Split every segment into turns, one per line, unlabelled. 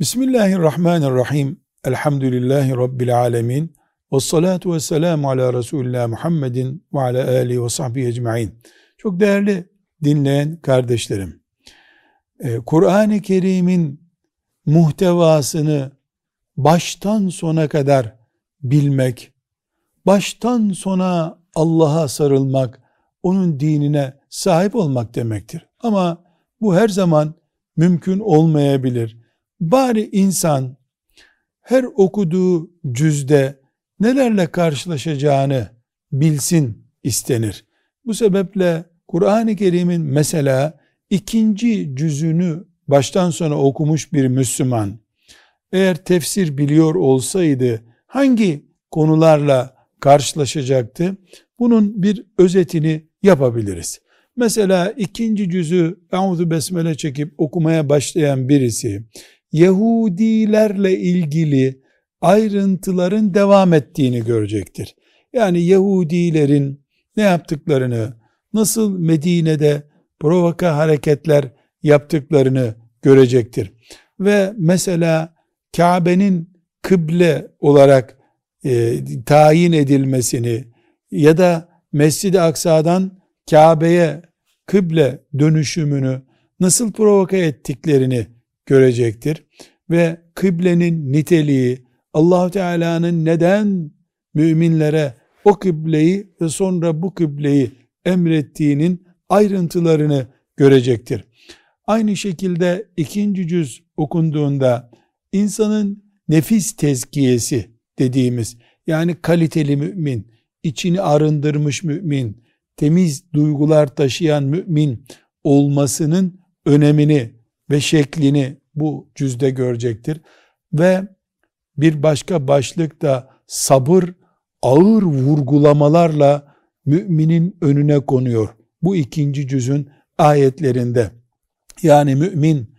Bismillahirrahmanirrahim. Elhamdülillahi Rabbil alemin. Ve salatu ve selamu ala Resulullah Muhammedin ve ala alihi ve sahbihi ecma'in. Çok değerli dinleyen kardeşlerim. Ee, Kur'an-ı Kerim'in muhtevasını baştan sona kadar bilmek, baştan sona Allah'a sarılmak, onun dinine sahip olmak demektir. Ama bu her zaman mümkün olmayabilir. Bari insan her okuduğu cüzde nelerle karşılaşacağını bilsin istenir. Bu sebeple Kur'an-ı Kerim'in mesela ikinci cüzünü baştan sona okumuş bir Müslüman eğer tefsir biliyor olsaydı hangi konularla karşılaşacaktı? Bunun bir özetini yapabiliriz. Mesela ikinci cüzü Euzu Besmele çekip okumaya başlayan birisi Yahudilerle ilgili ayrıntıların devam ettiğini görecektir. Yani Yahudilerin ne yaptıklarını, nasıl Medine'de provoka hareketler yaptıklarını görecektir. Ve mesela Kabe'nin kıble olarak e, tayin edilmesini ya da Mescid-i Aksa'dan Kabe'ye kıble dönüşümünü nasıl provoka ettiklerini görecektir. Ve kıblenin niteliği, allah Teala'nın neden müminlere o kıbleyi ve sonra bu kıbleyi emrettiğinin ayrıntılarını görecektir. Aynı şekilde ikinci cüz okunduğunda insanın nefis tezkiyesi dediğimiz yani kaliteli mümin, içini arındırmış mümin, temiz duygular taşıyan mümin olmasının önemini ve şeklini bu cüzde görecektir. Ve bir başka başlık da sabır ağır vurgulamalarla müminin önüne konuyor. Bu ikinci cüzün ayetlerinde. Yani mümin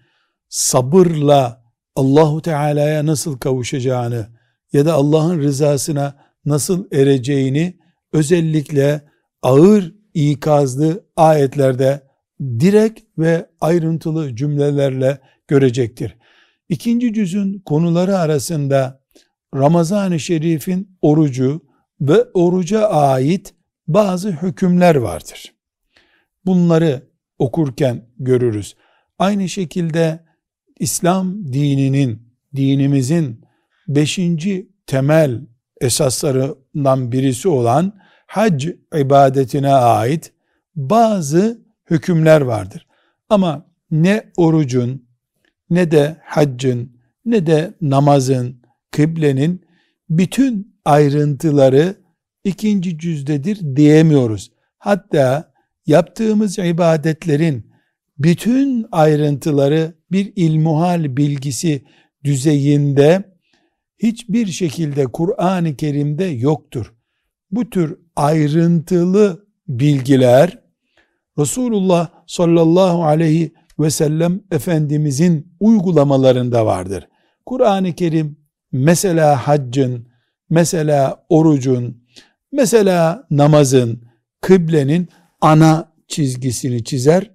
sabırla Allahu Teala'ya nasıl kavuşacağını ya da Allah'ın rızasına nasıl ereceğini özellikle ağır ikazlı ayetlerde direkt ve ayrıntılı cümlelerle görecektir. İkinci cüzün konuları arasında Ramazan-ı Şerif'in orucu ve oruca ait bazı hükümler vardır. Bunları okurken görürüz. Aynı şekilde İslam dininin, dinimizin beşinci temel esaslarından birisi olan hac ibadetine ait bazı hükümler vardır. Ama ne orucun, ne de haccın, ne de namazın, kıblenin bütün ayrıntıları ikinci cüzdedir diyemiyoruz. Hatta yaptığımız ibadetlerin bütün ayrıntıları bir ilmuhal bilgisi düzeyinde hiçbir şekilde Kur'an-ı Kerim'de yoktur. Bu tür ayrıntılı bilgiler Resulullah sallallahu aleyhi ve sellem Efendimizin uygulamalarında vardır. Kur'an-ı Kerim mesela haccın, mesela orucun, mesela namazın, kıblenin ana çizgisini çizer.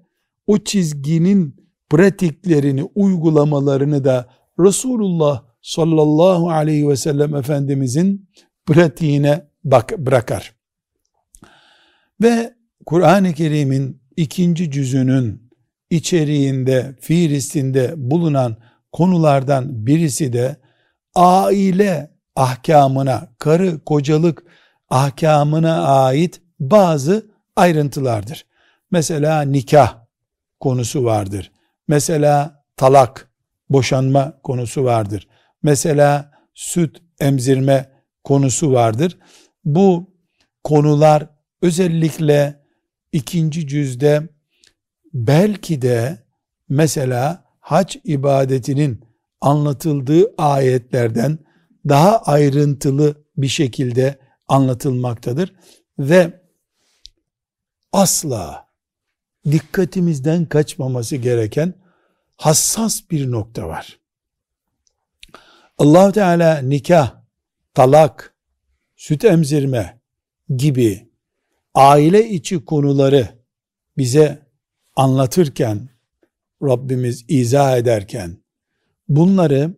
O çizginin pratiklerini, uygulamalarını da Resulullah sallallahu aleyhi ve sellem Efendimizin pratiğine bak bırakar. Ve Kur'an-ı Kerim'in ikinci cüzünün içeriğinde, fiilistinde bulunan konulardan birisi de aile ahkamına, karı kocalık ahkamına ait bazı ayrıntılardır. Mesela nikah konusu vardır. Mesela talak, boşanma konusu vardır. Mesela süt emzirme konusu vardır. Bu konular özellikle ikinci cüzde belki de mesela hac ibadetinin anlatıldığı ayetlerden daha ayrıntılı bir şekilde anlatılmaktadır ve asla dikkatimizden kaçmaması gereken hassas bir nokta var. allah Teala nikah, talak, süt emzirme gibi aile içi konuları bize anlatırken, Rabbimiz izah ederken, bunları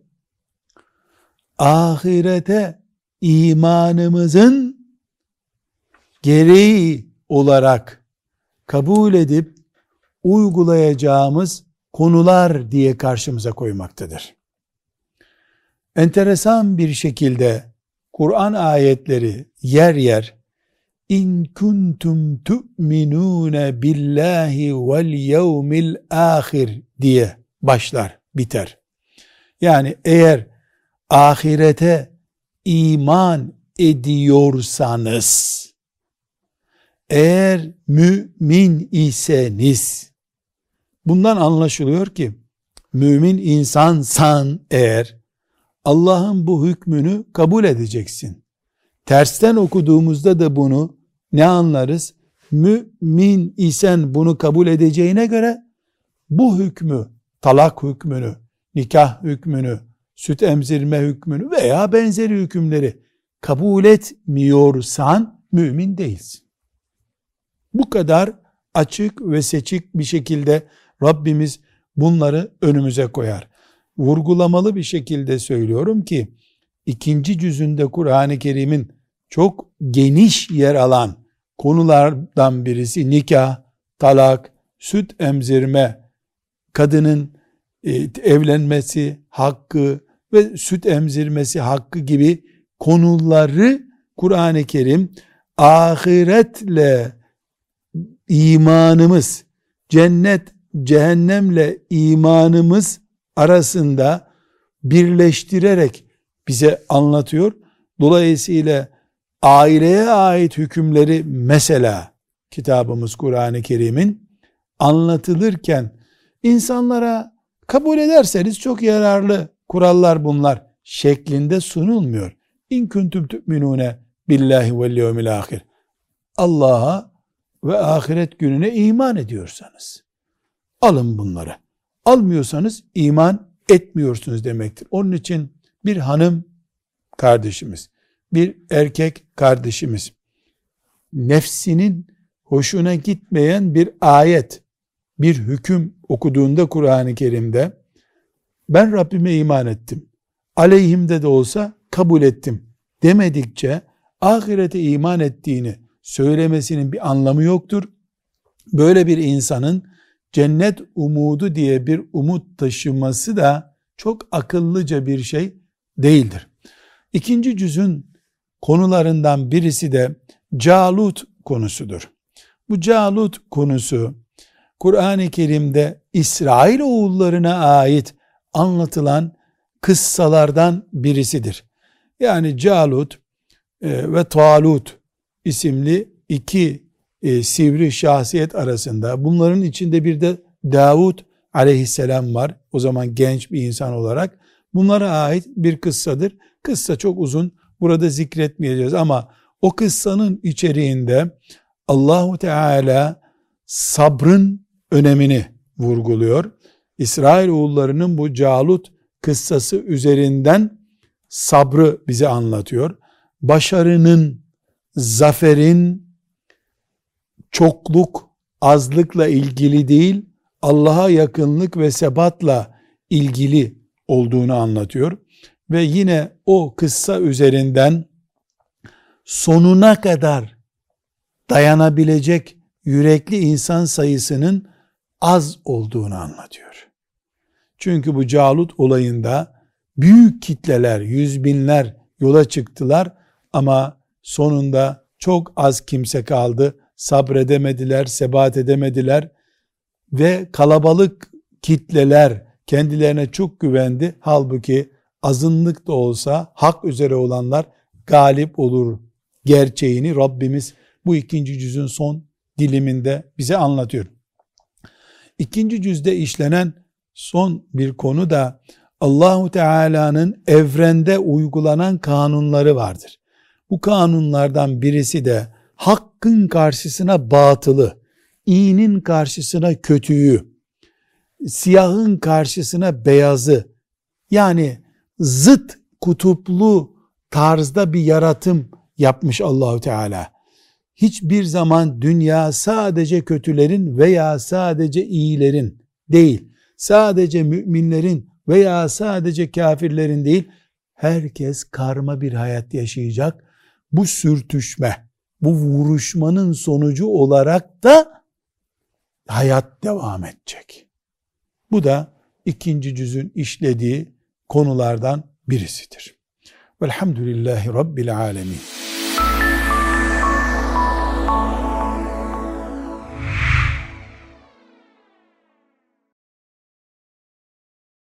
ahirete imanımızın gereği olarak kabul edip uygulayacağımız konular diye karşımıza koymaktadır. Enteresan bir şekilde Kur'an ayetleri yer yer in kuntum tu'minune billahi vel yevmil ahir diye başlar, biter. Yani eğer ahirete iman ediyorsanız, eğer mümin iseniz, bundan anlaşılıyor ki, mümin insansan eğer, Allah'ın bu hükmünü kabul edeceksin. Tersten okuduğumuzda da bunu ne anlarız? Mümin isen bunu kabul edeceğine göre bu hükmü, talak hükmünü, nikah hükmünü, süt emzirme hükmünü veya benzeri hükümleri kabul etmiyorsan mümin değilsin. Bu kadar açık ve seçik bir şekilde Rabbimiz bunları önümüze koyar. Vurgulamalı bir şekilde söylüyorum ki ikinci cüzünde Kur'an-ı Kerim'in çok geniş yer alan konulardan birisi nikah, talak, süt emzirme, kadının e, evlenmesi hakkı ve süt emzirmesi hakkı gibi konuları Kur'an-ı Kerim ahiretle imanımız, cennet, cehennemle imanımız arasında birleştirerek bize anlatıyor. Dolayısıyla aileye ait hükümleri mesela kitabımız Kur'an-ı Kerim'in anlatılırken insanlara kabul ederseniz çok yararlı kurallar bunlar şeklinde sunulmuyor. İn kuntum tu'minune billahi vel yevmil ahir. Allah'a ve ahiret gününe iman ediyorsanız alın bunları. Almıyorsanız iman etmiyorsunuz demektir. Onun için bir hanım kardeşimiz, bir erkek kardeşimiz nefsinin hoşuna gitmeyen bir ayet, bir hüküm okuduğunda Kur'an-ı Kerim'de ben Rabbime iman ettim. Aleyhimde de olsa kabul ettim demedikçe ahirete iman ettiğini söylemesinin bir anlamı yoktur. Böyle bir insanın cennet umudu diye bir umut taşıması da çok akıllıca bir şey değildir. İkinci cüzün konularından birisi de Calut konusudur. Bu Calut konusu Kur'an-ı Kerim'de İsrail oğullarına ait anlatılan kıssalardan birisidir. Yani Calut e, ve Talut isimli iki e, sivri şahsiyet arasında bunların içinde bir de Davud aleyhisselam var. O zaman genç bir insan olarak. Bunlara ait bir kıssadır. Kıssa çok uzun. Burada zikretmeyeceğiz ama o kıssanın içeriğinde Allahu Teala sabrın önemini vurguluyor. İsrail oğullarının bu Calut kıssası üzerinden sabrı bize anlatıyor. Başarının, zaferin çokluk, azlıkla ilgili değil, Allah'a yakınlık ve sebatla ilgili olduğunu anlatıyor. Ve yine o kıssa üzerinden sonuna kadar dayanabilecek yürekli insan sayısının az olduğunu anlatıyor. Çünkü bu Calut olayında büyük kitleler, yüz binler yola çıktılar ama sonunda çok az kimse kaldı. Sabredemediler, sebat edemediler ve kalabalık kitleler kendilerine çok güvendi. Halbuki azınlık da olsa hak üzere olanlar galip olur gerçeğini Rabbimiz bu ikinci cüzün son diliminde bize anlatıyor. İkinci cüzde işlenen son bir konu da Allahu Teala'nın evrende uygulanan kanunları vardır. Bu kanunlardan birisi de hakkın karşısına batılı, iyinin karşısına kötüyü, siyahın karşısına beyazı, yani zıt kutuplu tarzda bir yaratım yapmış Allahu Teala. Hiçbir zaman dünya sadece kötülerin veya sadece iyilerin değil, sadece müminlerin veya sadece kafirlerin değil, herkes karma bir hayat yaşayacak. Bu sürtüşme, bu vuruşmanın sonucu olarak da hayat devam edecek. Bu da ikinci cüzün işlediği konulardan birisidir. Velhamdülillahi Rabbil Alemin.